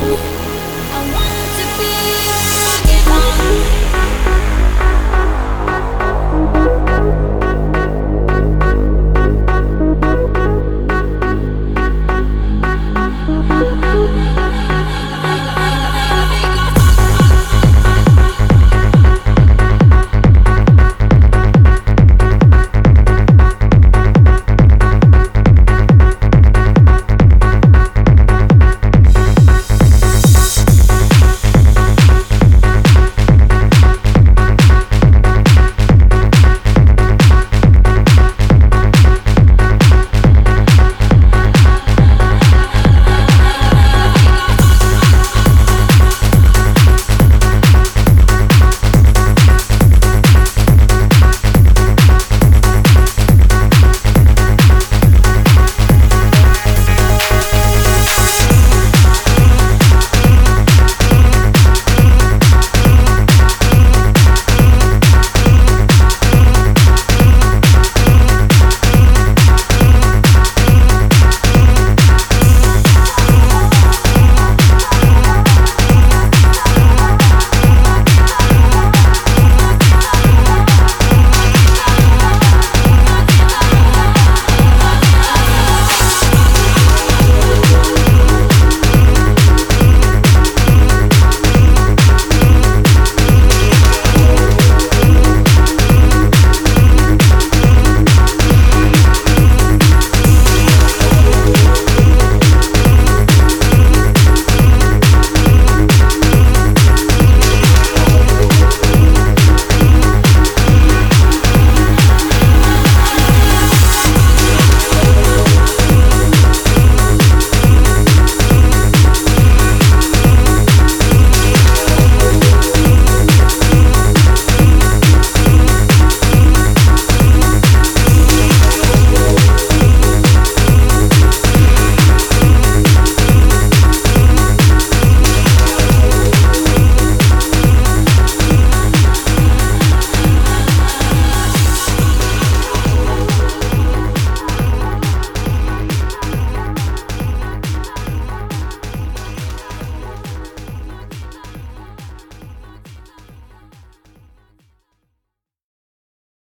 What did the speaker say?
I want to be, get on